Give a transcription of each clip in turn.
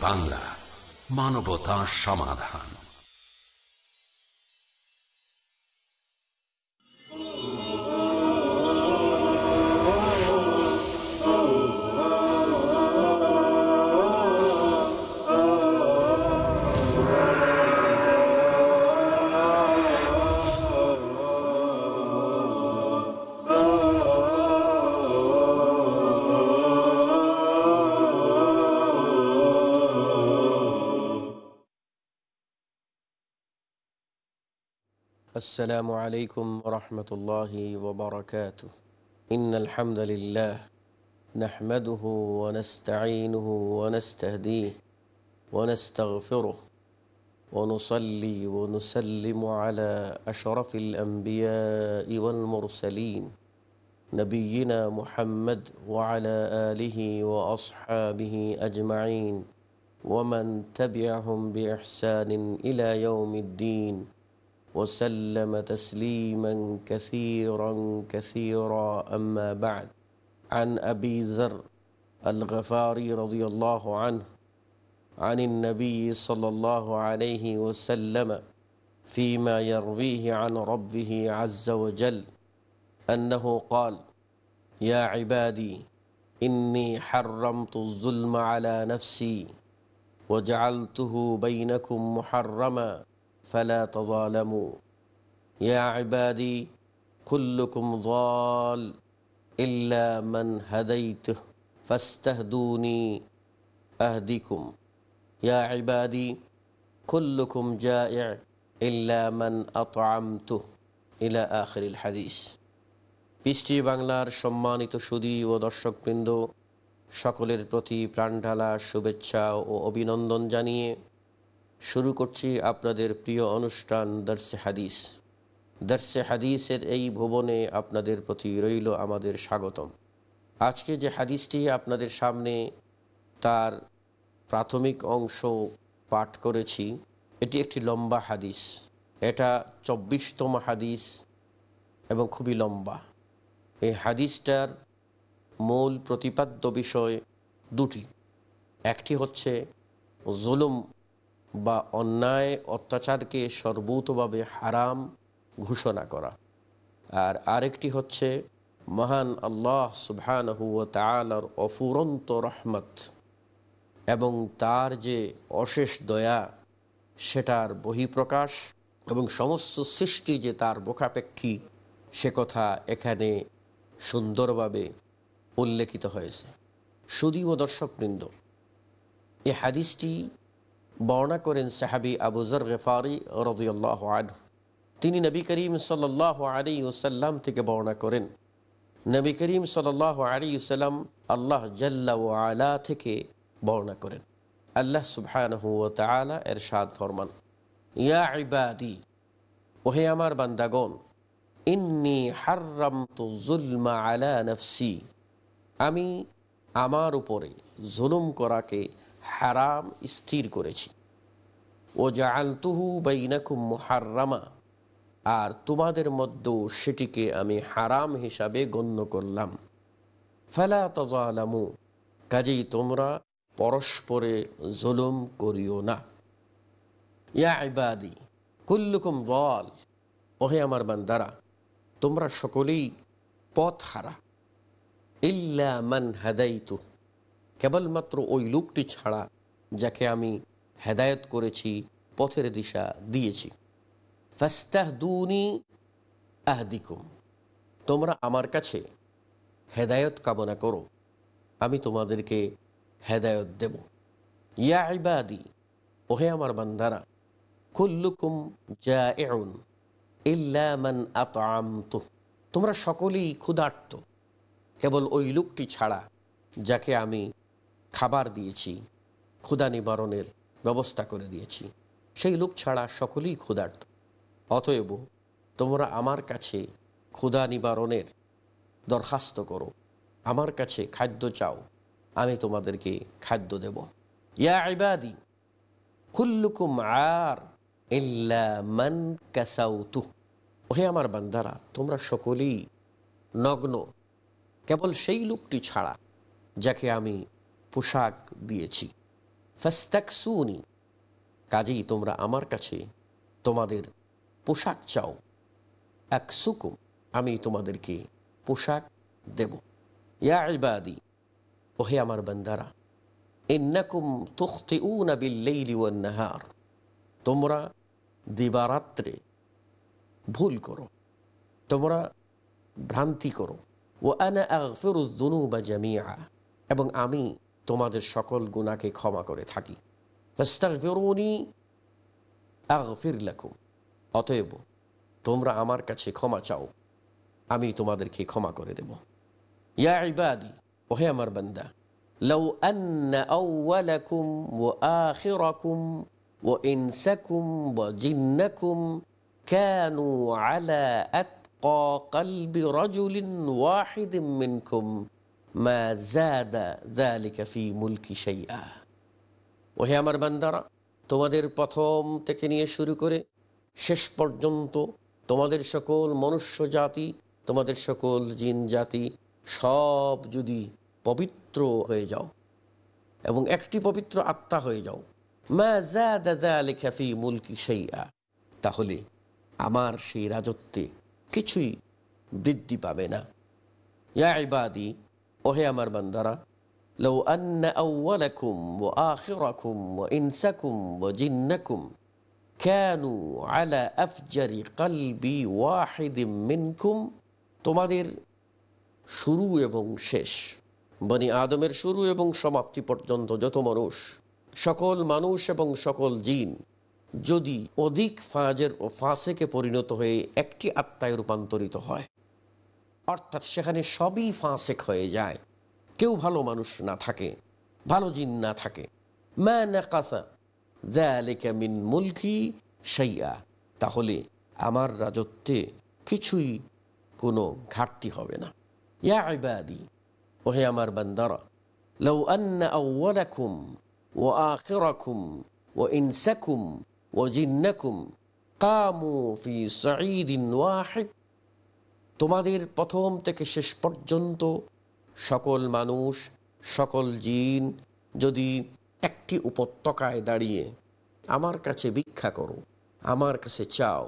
বাংলা মানবতা সমাধান। السلام عليكم ورحمة الله وبركاته. إن الحمد لله نحمده ونستعينه ونستهديه ونستغفره ونصلي ونسلم على أشرف الأنبياء والمرسلين نبينا محمد وعلى آله وأصحابه أجمعين ومن تبعهم بإحسان إلى يوم الدين وسلم تسليما كثيرا كثيرا. أما بعد عن أبي ذر الغفاري رضي الله عنه عن النبي صلى الله عليه وسلم فيما يرويه عن ربه عز وجل أنه قال يا عبادي إني حرمت الظلم على نفسي وجعلته بينكم محرما. فلا تظالموا يا عبادي كلكم ضال إلا من هديته فاستهدوني أهدكم يا عبادي كلكم جائع إلا من أطعمته إلى آخر الحديث পিস্টি বাংলার সম্মানিত সুদী ও দর্শকবৃন্দ সকলের প্রতি প্রাণঢালা শুভেচ্ছা ও অভিনন্দন জানিয়ে শুরু করছি আপনাদের প্রিয় অনুষ্ঠান দর্শে হাদিস। দর্শে হাদিসের এই ভুবনে আপনাদের প্রতি রইল আমাদের স্বাগতম। আজকে যে হাদিসটি আপনাদের সামনে তার প্রাথমিক অংশ পাঠ করেছি, এটি একটি লম্বা হাদিস। এটা চব্বিশতম হাদিস এবং খুবই লম্বা। এই হাদিসটার মূল প্রতিপাদ্য বিষয় দুটি। একটি হচ্ছে জুলুম বা অন্যায়, অত্যাচারকে সর্বতভাবে হারাম ঘোষণা করা। আর আরেকটি হচ্ছে, মহান আল্লাহ সুবহান তালার অফুরন্ত রহমত এবং তার যে অশেষ দয়া, সেটার বহিঃপ্রকাশ এবং সমস্ত সৃষ্টি যে তার বোকাপেক্ষী সে কথা এখানে সুন্দরভাবে উল্লেখিত হয়েছে। সুদীয় দর্শকবৃন্দ, এ হাদিসটি বর্ণনা করেন সাহাবি আবুজর গেফারি রজিয়াল্লাহ আনহু। তিনি নবী করিম সাল্লাহ আলী ওসাল্লাম থেকে বর্ণনা করেন, নবী করিম সাল্লাহ আলী ওসাল্লাম আল্লাহ জাল্লা আলা থেকে বর্ণনা করেন, আল্লাহ সুবহানহু তালা এর ফরমান, ইয়া ইবাদি, ওহে আমার বান্দাগণ, ইন্নি হার্রাম তো জুলমা আলা নফসি আমি আমার উপরে জুলুম করাকে হারাম স্থির করেছি। ও জালতুহু বাইনাকুম মুহাররামা। আর তোমাদের মধ্যেও সেটিকে আমি হারাম হিসাবে গণ্য করলাম। ফেলা তজালামু কাজেই তোমরা পরস্পরে জুলুম করিও না। ইয়া ইবাদি, কুল্লুকুম বল ওহে আমার বান্দারা, তোমরা সকলেই পথ হারা। ইল্লা মান হাদাইতু কেবলমাত্র ওই লোকটি ছাড়া যাকে আমি হেদায়ত করেছি, পথের দিশা দিয়েছি। ফাস্তাহদুনি আহদিকুম। তোমরা আমার কাছে হেদায়ত কামনা করো। আমি তোমাদেরকে হেদায়ত দেব। ইয়া ইবাদি, ওহে আমার বান্দারা, কুল্লুকুম যা এউন ইল্লামান আতআমতু। তোমরা সকলেই ক্ষুধার্ত। কেবল ওই লোকটি ছাড়া যাকে আমি খাবার দিয়েছি ক্ষুদা নিবারণের ব্যবস্থা করে দিয়েছি। সেই লোক ছাড়া সকলেই ক্ষুধার্ত। অতএব তোমরা আমার কাছে ক্ষুধা নিবারণের দরখাস্ত করো। আমার কাছে খাদ্য চাও, আমি তোমাদেরকে খাদ্য দেব। ইয়া ইবাদি, কুল্লুকুম আর মান কাসাউতু। ওহে আমার বান্দারা, তোমরা সকলেই নগ্ন। কেবল সেই লোকটি ছাড়া, যাকে আমি পোশাক দিয়েছি। ফাস্তাকসুনি, কাজেই তোমরা আমার কাছে তোমাদের পোশাক চাও। এক সুকুম আমি তোমাদেরকে পোশাক দেব। ইয়া ইবাদি, ওহে আমার বান্দারা, ইন্নাকুম বিল্লাইলি ওয়ান নাহার তোমরা দিবারাত্রে ভুল করো, তোমরা ভ্রান্তি করো। ও আনা আগফিরুদ্দুনুবা জামিয়া এবং আমি তোমাদের সকল গুণাকে ক্ষমা করে থাকি ফাস্তাগফিরুনি আগফির লাকুম অতএব তোমরা আমার কাছে ক্ষমা চাও আমি তোমাদেরকে ক্ষমা করে দেব ইয়া ইবাদি ওহে আমার বান্দা لو أن أولكم وآخركم وإنسكم وجنكم كانوا على أتقى قلب رجل واحد منكم ওহে আমার বান্দারা, তোমাদের প্রথম থেকে নিয়ে শুরু করে শেষ পর্যন্ত তোমাদের সকল মনুষ্য জাতি, তোমাদের সকল জিন জাতি সব যদি পবিত্র হয়ে যাও এবং একটি পবিত্র আত্মা হয়ে যাও। ম্যাফি মুলকি সেইয়া তাহলে আমার সেই রাজত্বে কিছুই বৃদ্ধি পাবে না। ইয়া ইবাদি ওহে আমার বান্দারা لو أن أولكم وآخركم وإنسكم وجنكم كانوا على أفجر قلب واحد منكم তোমাদের শুরু এবং শেষ বনি আদমের শুরু এবং সমাপ্তি পর্যন্ত যত মানুষ সকল মানুষ এবং সকল জিন যদি অধিক ফাজের ও ফাঁসেকে পরিণত হয়ে একটি আত্মায় রূপান্তরিত হয় অর্থাৎ সেখানে সবই ফাঁসেক হয়ে যায় কেউ ভালো মানুষ না থাকে ভালো জিন না থাকে মা নাকাসা দ্যালিকা মিন মুলকি সাইয়া তাহলে আমার রাজত্বে কিছুই কোনো ঘাটতি হবে না ইয়া ইবাদি ওহে আমার বান্দারা لو أن أولكم وآخركم وإنسكم وجنكم قاموا في صعيد واحد তোমাদের প্রথম থেকে শেষ পর্যন্ত সকল মানুষ সকল জিন যদি একটি উপত্যকায় দাঁড়িয়ে আমার কাছে ভিক্ষা করো আমার কাছে চাও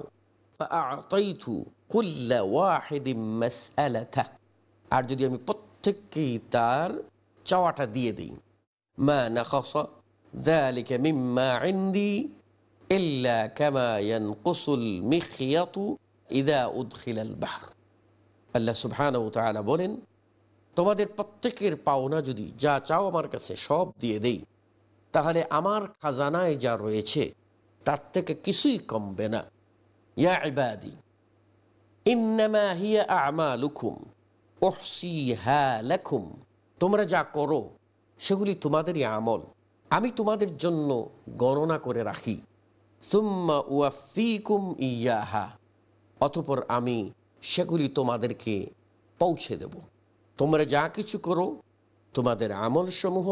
আর যদি আমি প্রত্যেককেই তার চাওয়াটা দিয়ে দিই মা না ذلك مما عندي إلا كما ينقص المخيط إذا أدخل البحر আল্লাহ সুবহানাহু ওয়া তাআলা বলেন, তোমাদের প্রত্যেকের পাওনা যদি যা চাও আমার কাছে সব দিয়ে দেই। তাহলে আমার খাজানায় যা রয়েছে, তার থেকে কিছুই কমবে না। ইয়া ইবাদি, ইন্নামা হিয়া আমালুকুম উহসিহা লাকুম তোমরা যা করো, সেগুলি তোমাদেরই আমল। আমি তোমাদের জন্য গণনা করে রাখি। সুম্মা উয়াফিকুম ইয়াহা, অতপর আমি সেগুলি তোমাদেরকে পৌঁছে দেব। তোমরা যা কিছু করো, তোমাদের আমলসমূহ,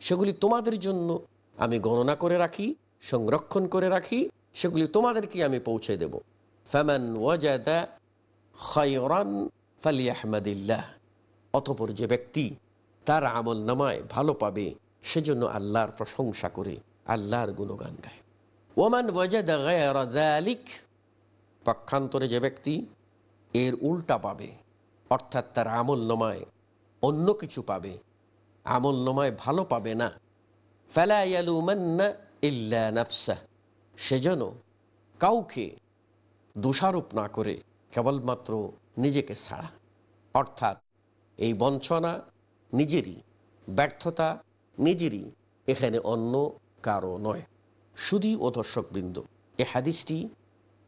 সেগুলি তোমাদের জন্য আমি গণনা করে রাখি, সংরক্ষণ করে রাখি, সেগুলি তোমাদেরকে আমি পৌঁছে দেব। ফ্যামান ওয়াজাদা খয়রান ফালি আহমদিল্লাহ অতপর যে ব্যক্তি তার আমল নামায় ভালো পাবে, সেজন্য আল্লাহর প্রশংসা করে আল্লাহর গুণগান গায়। ওমান ওয়াজাদা গায়ালিক পক্ষান্তরে যে ব্যক্তি এর উল্টা পাবে। অর্থাৎ তার আমল নমায় অন্য কিছু পাবে। আমল নমায় ভালো পাবে না। ফেলাইয়ালুমান্না ইল্লা নাফসা সেজন্য কাউকে দোষারোপ না করে, কেবলমাত্র নিজেকে ছাড়া। অর্থাৎ এই বঞ্চনা নিজেরই, ব্যর্থতা নিজেরই, এখানে অন্য কারও নয়। শুধুই ও দর্শকবৃন্দ, এ হাদিসটি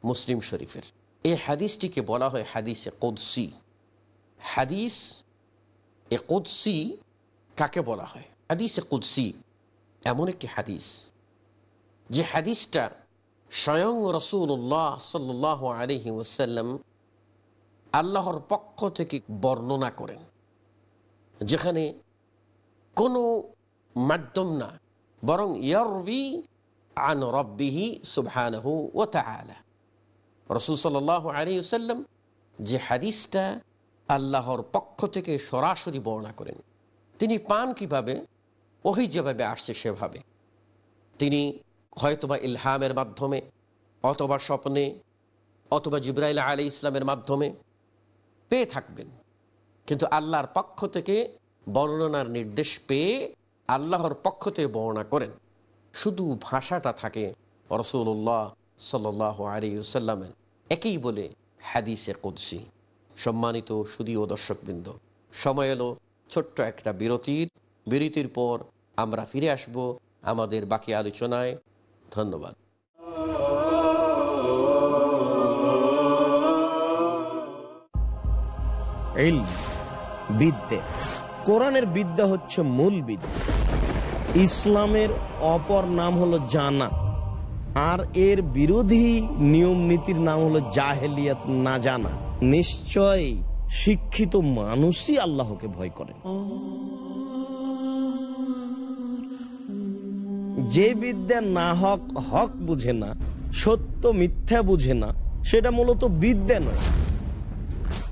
মুসলিম শরীফের। এই হাদিসটিকে বলা হয় হাদিসে কোদসি। হাদিস এ কোদসি কাকে বলা হয়? হাদিসে কুদসি এমন একটি হাদিস যে হাদিসটা স্বয়ং রসুল্লাহ সাল্লাহ আলহি ওসাল্লাম আল্লাহর পক্ষ থেকে বর্ণনা করেন, যেখানে কোনো মাধ্যম না, বরং ইয়রবি আন রব্বিহি সুবহানহু ও তালা রসুল সাল আলী সাল্লাম যে হাদিসটা আল্লাহর পক্ষ থেকে সরাসরি বর্ণনা করেন। তিনি পান কীভাবে? ওহি যেভাবে আসছে সেভাবে। তিনি হয়তোবা ইলহামের মাধ্যমে, অথবা স্বপ্নে, অথবা জিব্রাইল আলী ইসলামের মাধ্যমে পেয়ে থাকবেন। কিন্তু আল্লাহর পক্ষ থেকে বর্ণনার নির্দেশ পেয়ে আল্লাহর পক্ষ থেকে বর্ণনা করেন। শুধু ভাষাটা থাকে রসুল্লাহ সাল আলী সাল্লামের একই বলে হাদিসে কুদ্সি। সম্মানিত সুদীয় দর্শকবৃন্দ, সময় এলো ছোট্ট একটা বিরতির। বিরতির পর আমরা ফিরে আসব আমাদের বাকি আলোচনায়। ধন্যবাদ। কোরআনের বিদ্যা হচ্ছে মূল বিদ্যা। ইসলামের অপর নাম হলো জানা আর এর বিরোধী নিয়ম নীতির নাম হলো জাহেলিয়াত না জানা। নিশ্চয় শিক্ষিত মানুষই আল্লাহকে ভয় করে যে বিদ্যা না হক হক বুঝে না, সত্য মিথ্যা বুঝে না, সেটা মূলত বিদ্যা নয়।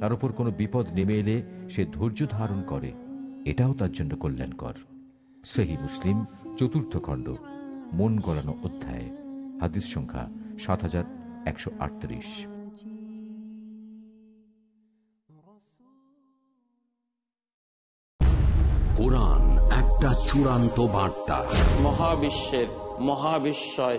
তার উপর কোনো বিপদ নেমে এলে সে ধৈর্য ধারণ করে। এটাও তার জন্য কল্যাণকর। সেহি মুসলিম চতুর্থ খণ্ড মন গলানো অধ্যায় হাদিস সংখ্যা সাত হাজার একশো আটত্রিশ। কোরআন একটা চূড়ান্ত বার্তা। মহাবিশ্বের মহাবিশ্বয়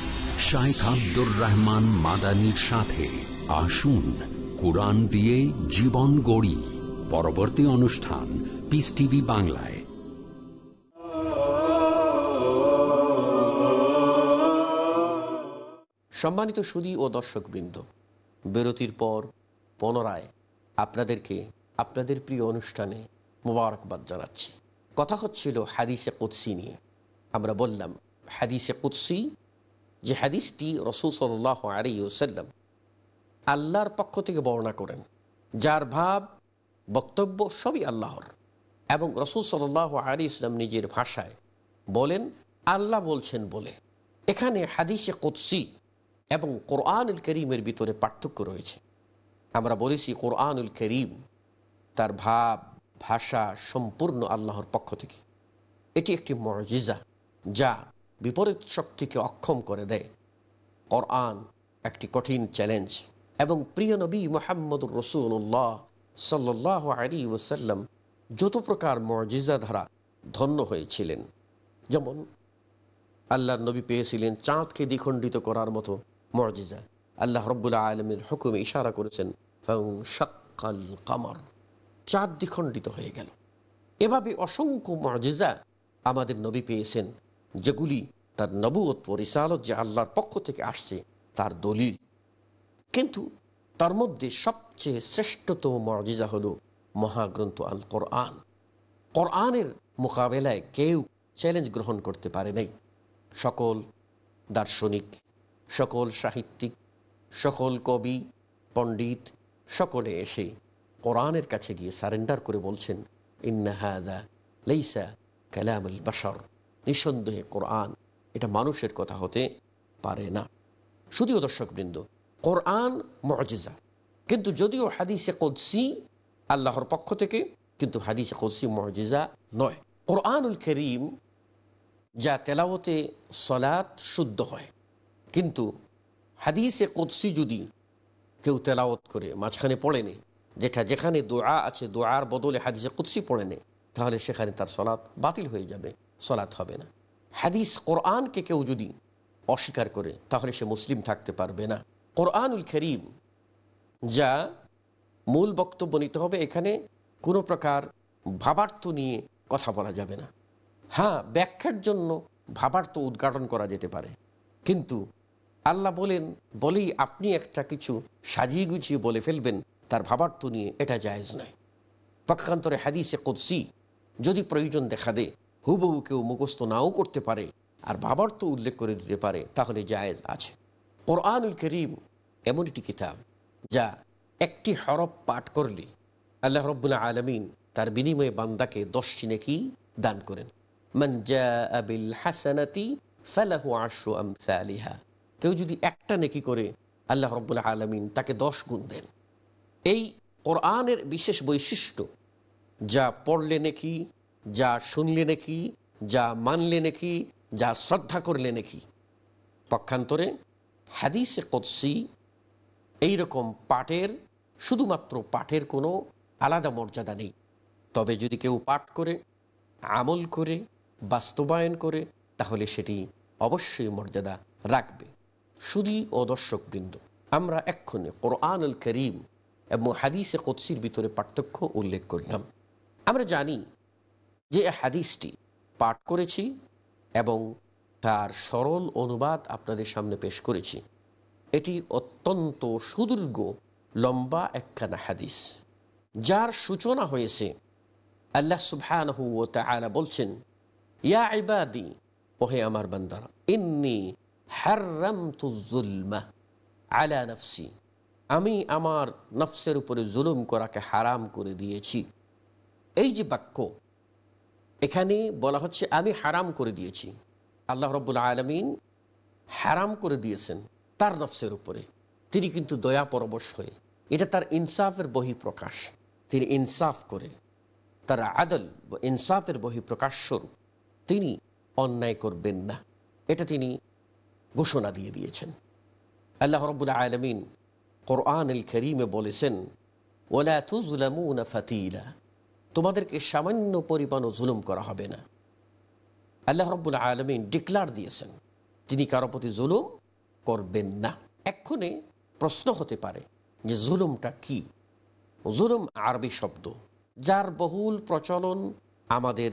শাইখ আব্দুর রহমান মাদানির সাথে আসুন কোরআন দিয়ে জীবন গড়ি। পরবর্তী অনুষ্ঠান পিস টিভি বাংলায়। সম্মানিত সুদী ও দর্শকবৃন্দ, বিরতির পর পুনরায় আপনাদেরকে আপনাদের প্রিয় অনুষ্ঠানে মোবারকবাদ জানাচ্ছি। কথা হচ্ছিল হাদিসে কুৎসি নিয়ে। আমরা বললাম, হাদিসে কুৎসি যে হাদিসটি রসুল সাল্লাহ আলিউসাল্লাম আল্লাহর পক্ষ থেকে বর্ণনা করেন, যার ভাব, বক্তব্য সবই আল্লাহর। এবং রসুল সাল্লাহ আলী ইসলাম নিজের ভাষায় বলেন, আল্লাহ বলছেন বলে। এখানে হাদিসে কুৎসি এবং কোরআনুল করিমের ভিতরে পার্থক্য রয়েছে। আমরা বলেছি কোরআনুল করিম তার ভাব, ভাষা সম্পূর্ণ আল্লাহর পক্ষ থেকে। এটি একটি মর্জিজা যা বিপরীত শক্তিকে অক্ষম করে দেয়। কোরআন একটি কঠিন চ্যালেঞ্জ এবং প্রিয় নবী মোহাম্মদুর রসুল্লাহ সাল্লাহ আলী ওসাল্লাম যত প্রকার মর্জিজা ধারা ধন্য হয়েছিলেন, যেমন আল্লাহর নবী পেয়েছিলেন চাঁদকে দ্বিখণ্ডিত করার মতো মর্জিজা আল্লাহ রব্বুল্লা আলমের হুকুমে ইশারা করেছেন কামার চাঁদ দ্বিখণ্ডিত হয়ে গেল। এভাবে অসংখ্য মর্জিজা আমাদের নবী পেয়েছেন। যেগুলি তার নবুয়ত ও রিসালত যে আল্লাহর পক্ষ থেকে আসছে, তার দলিল। কিন্তু তার মধ্যে সবচেয়ে শ্রেষ্ঠতম মর্জিজা হল মহাগ্রন্থ আল কোরআন। কোরআনের মোকাবেলায় কেউ চ্যালেঞ্জ গ্রহণ করতে পারে নাই। সকল দার্শনিক, সকল সাহিত্যিক, সকল কবি, পণ্ডিত সকলে এসে কোরআনের কাছে গিয়ে সারেন্ডার করে বলছেন ইন্নাহাদা লেইসা কালামুল বাসর নিঃসন্দেহে কোরআন, এটা মানুষের কথা হতে পারে না। শুধুও দর্শকবৃন্দ, কোরআন মজিজা, কিন্তু যদিও হাদিসে কদসি আল্লাহর পক্ষ থেকে, কিন্তু হাদিসে কদসি মজিজা নয়। কোরআনুল করিম যা তেলাওতে সলাৎ শুদ্ধ হয়, কিন্তু হাদিসে কদসি যদি কেউ তেলাওত করে, মাঝখানে পড়েনি, যেটা যেখানে দোয়া আছে, দোয়ার বদলে হাদিসে কুৎসি পড়ে নে তাহলে সেখানে তার সলাৎ বাতিল হয়ে যাবে। সলাৎ হবে না। হাদিস কোরআনকে কেউ যদি অস্বীকার করে, তাহলে সে মুসলিম থাকতে পারবে না। কোরআনুল করিম যা মূল বক্তব্য নিতে হবে, এখানে কোনো প্রকার ভাবার্থ নিয়ে কথা বলা যাবে না। হ্যাঁ ব্যাখ্যার জন্য ভাবার্থ উদ্ঘাটন করা যেতে পারে। কিন্তু আল্লাহ বলেন, বলেই আপনি একটা কিছু সাজিয়ে গুছিয়ে বলে ফেলবেন, তার ভাবার্থ নিয়ে এটা জায়েজ নয়। পক্ষান্তরে হাদিসে কুদ্সি যদি প্রয়োজন দেখা দে হুবহু কেউ মুখস্থ নাও করতে পারে আর বাবার তো উল্লেখ করে দিতে পারে, তাহলে জায়েজ আছে। কোরআনুল করিম এমন একটি কিতাব যা একটি হরফ পাঠ করলে আল্লাহ রব্বুল্লা আলমিন তার বিনিময়ে বান্দাকে দশটি নেকি দান করেন। আবিল কেউ যদি একটা নেকি করে, আল্লাহ রব্বুল্লাহ আলমিন তাকে দশ গুণ দেন। এই কোরআনের বিশেষ বৈশিষ্ট্য যা পড়লে নাকি যা শুনলে নাকি, যা মানলে নাকি, যা শ্রদ্ধা করলে নাকি। পক্ষান্তরে হাদিসে কদসি এইরকম পাঠের, শুধুমাত্র পাঠের কোনো আলাদা মর্যাদা নেই। তবে যদি কেউ পাঠ করে, আমল করে, বাস্তবায়ন করে, তাহলে সেটি অবশ্যই মর্যাদা রাখবে। শুধু ও দর্শকবৃন্দ, আমরা এক্ষণে কোরআনুল করিম এবং হাদিসে কৎসির ভিতরে পার্থক্য উল্লেখ করলাম। আমরা জানি যে হাদিসটি পাঠ করেছি এবং তার সরল অনুবাদ আপনাদের সামনে পেশ করেছি, এটি অত্যন্ত সুদীর্ঘ, লম্বা একখানা হাদিস, যার সূচনা হয়েছে আল্লাহ সুবহানহু ও বলছেন, ইয়া ইবাদি, ওহে আমার বান্দারা, ইন্নি হাররামতু যুলমা আলা নফসি, আমি আমার নফসের উপরে জুলুম করাকে হারাম করে দিয়েছি। এই যে বাক্য এখানে বলা হচ্ছে, আমি হারাম করে দিয়েছি। আল্লাহ রব্বুল আলমিন হারাম করে দিয়েছেন তার নফসের উপরে। তিনি কিন্তু দয়া পরবশ হয়ে, এটা তার ইনসাফের বহিঃপ্রকাশ। তিনি ইনসাফ করে, তার আদল ইনসাফের বহিঃপ্রকাশ স্বরূপ তিনি অন্যায় করবেন না। এটা তিনি ঘোষণা দিয়ে দিয়েছেন। আল্লাহ রব্বুল আলমিন কোরআন এল করিমে বলেছেন ওলা তুজলামুন ফাতিলা। তোমাদেরকে সামান্য পরিমাণও জুলুম করা হবে না। আল্লাহ রব্বুল আলমিন ডিক্লার দিয়েছেন, তিনি কারও প্রতি জুলুম করবেন না। এক্ষণে প্রশ্ন হতে পারে যে জুলুমটা কি? জুলুম আরবি শব্দ, যার বহুল প্রচলন আমাদের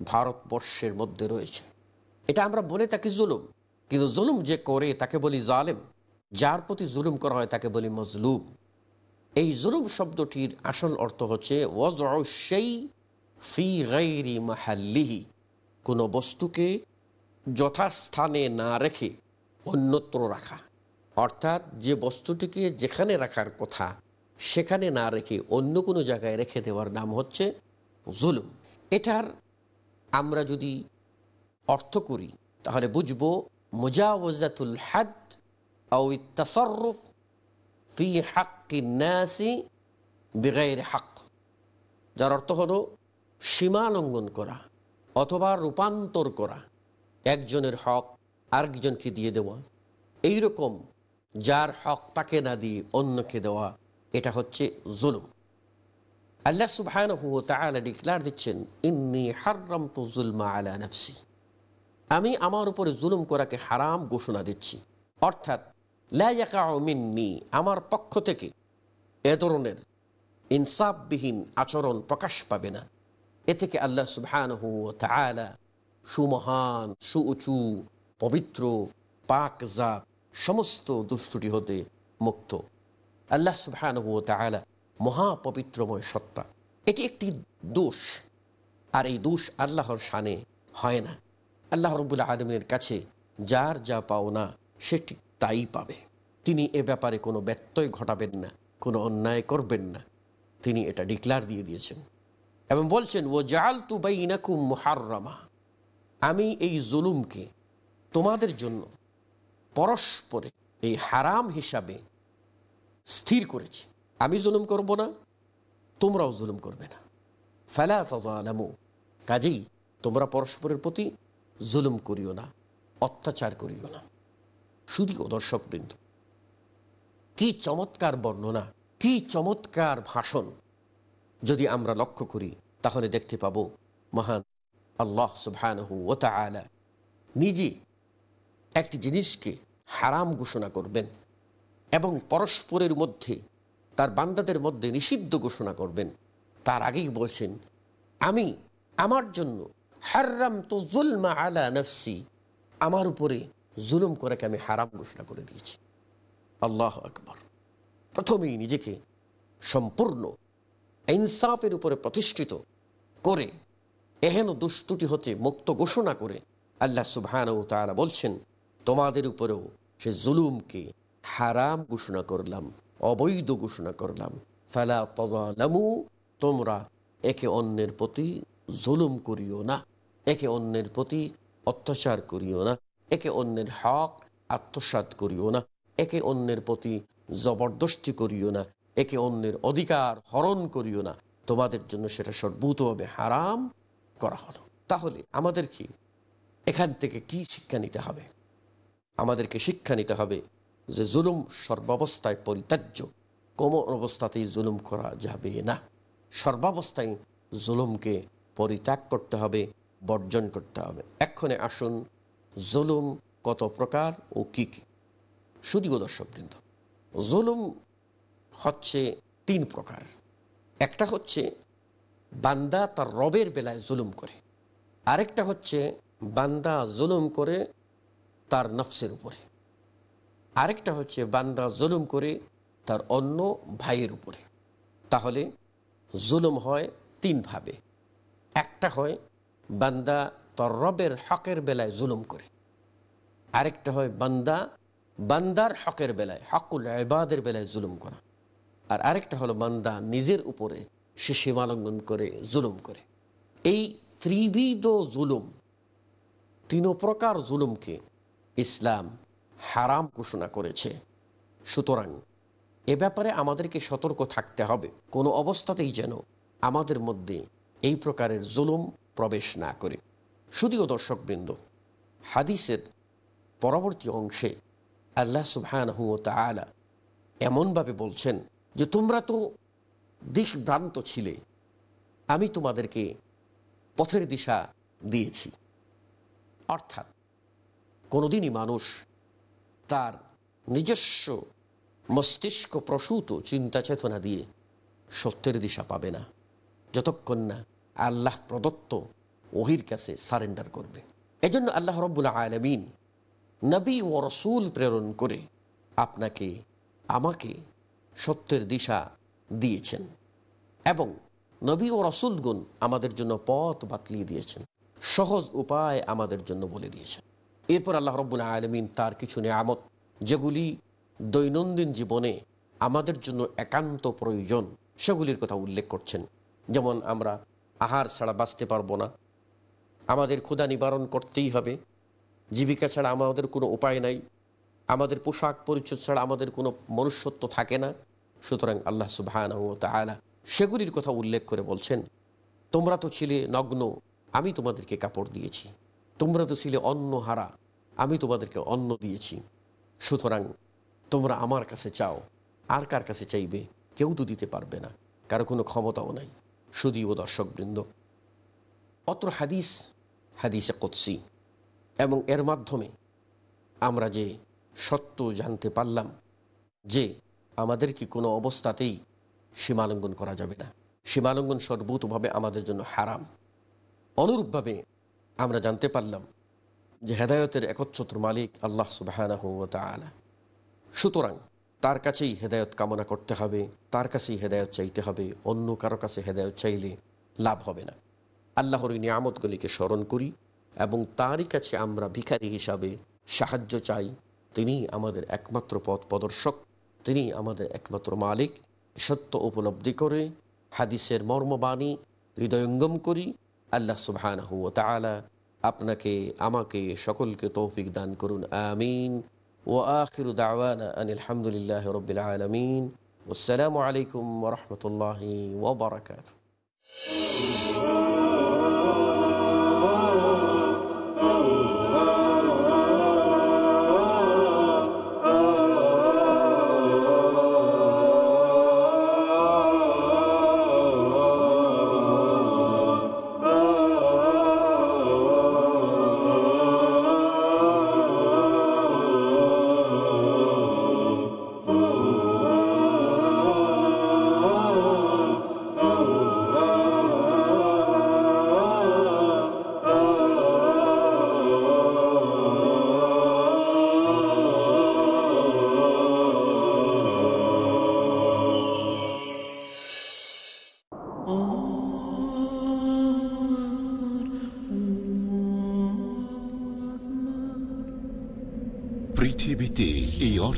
ভারতবর্ষের মধ্যে রয়েছে। এটা আমরা বলে থাকি জুলুম, কিন্তু জুলুম যে করে তাকে বলি জালেম, যার প্রতি জুলুম করা হয় তাকে বলি মজলুম। এই জুলুম শব্দটির আসল অর্থ হচ্ছে ফি কোনো বস্তুকে যথাস্থানে না রেখে অন্যত্র রাখা। অর্থাৎ যে বস্তুটিকে যেখানে রাখার কথা, সেখানে না রেখে অন্য কোনো জায়গায় রেখে দেওয়ার নাম হচ্ছে জুলুম। এটার আমরা যদি অর্থ করি, তাহলে বুঝব, মুজাওয়াজাতুল হাদ আউ তাসরফ ফি হাক্কি নাসি বেগাইর হাক যার অর্থ হলো সীমা লঙ্ঘন করা অথবা রূপান্তর করা, একজনের হক আরেকজনকে দিয়ে দেওয়া। এই রকম যার হক তাকে না দিয়ে অন্যকে দেওয়া, এটা হচ্ছে জুলুম। আল্লাহ সুবহান ডিক্লার দিচ্ছেন, ইন্নি হারাম তো জুলমা আলা নফসি। আমি আমার উপরে জুলুম করাকে হারাম ঘোষণা দিচ্ছি। অর্থাৎ মিন্নি, আমার পক্ষ থেকে এ ধরনের ইনসাফবিহীন আচরণ প্রকাশ পাবে না। এ থেকে আল্লাহ সুবহান সুমহান, সুউচু, পবিত্র, পাক জাপ সমস্ত দুষ্টুটি হতে মুক্ত। আল্লাহ সুবহান মহাপবিত্রময় সত্তা। এটি একটি দোষ, আর এই দোষ আল্লাহর শানে হয় না। আল্লাহ রবুল্লা আলমের কাছে যার যা পাওনা, সে ঠিক তাই পাবে। তিনি এ ব্যাপারে কোনো ব্যত্যয় ঘটাবেন না, কোনো অন্যায় করবেন না। তিনি এটা ডিক্লার দিয়ে দিয়েছেন এবং বলছেন ও জাল তু বাইনাকুম মুহাররামা। আমি এই জুলুমকে তোমাদের জন্য পরস্পরে এই হারাম হিসাবে স্থির করেছি। আমি জুলুম করব না, তোমরাও জুলুম করবে না। ফেলা তাজালামু কাজেই তোমরা পরস্পরের প্রতি জুলুম করিও না, অত্যাচার করিও না। শুধুও দর্শকবৃন্দ। কি চমৎকার বর্ণনা, কি চমৎকার ভাষণ। যদি আমরা লক্ষ্য করি, তাহলে দেখতে পাব মহান আল্লাহ সুবহানহু নিজে একটি জিনিসকে হারাম ঘোষণা করবেন এবং পরস্পরের মধ্যে, তার বান্দাদের মধ্যে নিষিদ্ধ ঘোষণা করবেন। তার আগেই বলছেন, আমি আমার জন্য হারাম তো জুলমা আলা নফসি, আমার উপরে জুলুম করাকে আমি হারাম ঘোষণা করে দিয়েছি? আল্লাহ আকবর। প্রথমেই নিজেকে সম্পূর্ণ ইনসাফের উপরে প্রতিষ্ঠিত করে, এহেন দুষ্টুটি হতে মুক্ত ঘোষণা করে আল্লাহ সুবহান ও তারা বলছেন, তোমাদের উপরেও সে জুলুমকে হারাম ঘোষণা করলাম, অবৈধ ঘোষণা করলাম। ফালা তজালামু তোমরা একে অন্যের প্রতি জুলুম করিও না, একে অন্যের প্রতি অত্যাচার করিও না। একে অন্যের হক আত্মসাত করিও না, একে অন্যের প্রতি জবরদস্তি করিও না, একে অন্যের অধিকার হরণ করিও না। তোমাদের জন্য সেটা সর্বতভাবে হারাম করা হলো। তাহলে আমাদের কি? এখান থেকে কি শিক্ষা নিতে হবে? আমাদেরকে শিক্ষা নিতে হবে যে জুলুম সর্বাবস্থায় পরিত্যাজ্য। কোমর অবস্থাতেই জুলুম করা যাবে না। সর্বাবস্থায় জুলুমকে পরিত্যাগ করতে হবে, বর্জন করতে হবে। এক্ষণে আসুন জুলুম কত প্রকার ও কি কি? শুধুও দর্শকবৃন্দ, জুলুম হচ্ছে তিন প্রকার। একটা হচ্ছে বান্দা তার রবের বেলায় জুলুম করে। আরেকটা হচ্ছে বান্দা জুলুম করে তার নফসের উপরে। আরেকটা হচ্ছে বান্দা জুলুম করে তার অন্য ভাইয়ের উপরে। তাহলে জুলুম হয় তিনভাবে একটা হয় বান্দা তার রবের হকের বেলায় জুলুম করে। আরেকটা হয় বান্দা, বান্দার হকের বেলায়, হকুল এবাদের বেলায় জুলুম করা। আর আরেকটা হলো বান্দা নিজের উপরে সে সীমালঙ্ঘন করে, জুলুম করে। এই ত্রিবিধ জুলুম তিন প্রকার জুলুমকে ইসলাম হারাম ঘোষণা করেছে। সুতরাং এ ব্যাপারে আমাদেরকে সতর্ক থাকতে হবে। কোনো অবস্থাতেই যেন আমাদের মধ্যে এই প্রকারের জুলুম প্রবেশ না করে। শুধুও দর্শকবৃন্দ, হাদিসের পরবর্তী অংশে আল্লাহ সুবহান তালা এমনভাবে বলছেন যে, তোমরা তো দিশভ্রান্ত ছিলে, আমি তোমাদেরকে পথের দিশা দিয়েছি। অর্থাৎ কোনোদিনই মানুষ তার নিজস্ব মস্তিষ্ক প্রসূত চিন্তা চেতনা দিয়ে সত্যের দিশা পাবে না, যতক্ষণ না আল্লাহ প্রদত্ত ওহির কাছে সারেন্ডার করবে। এজন্য আল্লাহ রব্বুল আলমিন নবী ও রসুল প্রেরণ করে আপনাকে, আমাকে সত্যের দিশা দিয়েছেন এবং নবী ও রসুলগুন আমাদের জন্য পথ বাতলিয়ে দিয়েছেন, সহজ উপায় আমাদের জন্য বলে দিয়েছেন। এরপর আল্লাহ রব্বুল আলমিন তার কিছু নিয়ামত, যেগুলি দৈনন্দিন জীবনে আমাদের জন্য একান্ত প্রয়োজন, সেগুলির কথা উল্লেখ করছেন। যেমন আমরা আহার ছাড়া বাঁচতে পারব না আমাদের ক্ষুধা নিবারণ করতেই হবে। জীবিকা ছাড়া আমাদের কোনো উপায় নাই। আমাদের পোশাক পরিচ্ছদ ছাড়া আমাদের কোনো মনুষ্যত্ব থাকে না। সুতরাং আল্লাহ সুবাহান তালা সেগুলির কথা উল্লেখ করে বলছেন, তোমরা তো ছিলে নগ্ন, আমি তোমাদেরকে কাপড় দিয়েছি। তোমরা তো ছিলে অন্ন হারা, আমি তোমাদেরকে অন্ন দিয়েছি। সুতরাং তোমরা আমার কাছে চাও, আর কার কাছে চাইবে, কেউ তো দিতে পারবে না, কারও কোনো ক্ষমতাও নাই শুধু ও দর্শকবৃন্দ। অত্র হাদিস হাদিসে কৎসি এবং এর মাধ্যমে আমরা যে সত্য জানতে পারলাম যে আমাদের কি কোনো অবস্থাতেই সীমালঙ্ঘন করা যাবে না। সীমালঙ্ঘন সর্বতভাবে আমাদের জন্য হারাম। অনুরূপভাবে আমরা জানতে পারলাম যে হেদায়তের একচ্ছত্র মালিক আল্লাহ সুবাহ সুতরাং তার কাছেই হেদায়ত কামনা করতে হবে, তার কাছেই হেদায়ত চাইতে হবে, অন্য কারও কাছে হেদায়ত চাইলে লাভ হবে না। আল্লাহর এই নিয়ামতগুলিকে স্মরণ করি এবং তারই কাছে আমরা ভিখারি হিসাবে সাহায্য চাই। তিনি আমাদের একমাত্র পথ প্রদর্শক, তিনি আমাদের একমাত্র মালিক। সত্য উপলব্ধি করে হাদিসের মর্মবাণী হৃদয়ঙ্গম করি। আল্লাহ সুবহানাহু তালা আপনাকে, আমাকে সকলকে তৌফিক দান করুন। আমিন। ও আখির দাওয়ানা হামদুলিল্লাহ রবিল আলমিন। আসসালামু আলাইকুম ওরহমতুল্লাহি ওবরাকাত পৃথিবীতে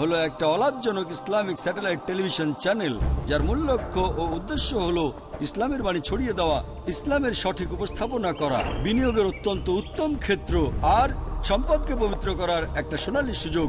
হলো একটা অলাভজনক ইসলামিক স্যাটেলাইট টেলিভিশন চ্যানেল, যার মূল লক্ষ্য ও উদ্দেশ্য হলো ইসলামের বাণী ছড়িয়ে দেওয়া, ইসলামের সঠিক উপস্থাপনা করা, বিনিয়োগের অত্যন্ত উত্তম ক্ষেত্র আর সম্পদকে পবিত্র করার একটা সোনালী সুযোগ।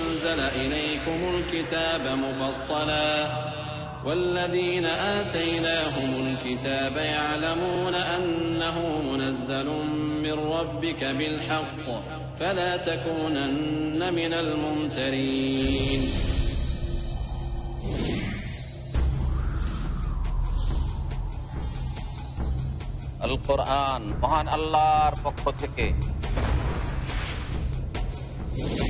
إليكم الكتاب مفصلا والذين آتيناهم الكتاب يعلمون أنه منزل من ربك بالحق فلا تكونن من الممترين আল কোরআন মহান আল্লাহর পক্ষ থেকে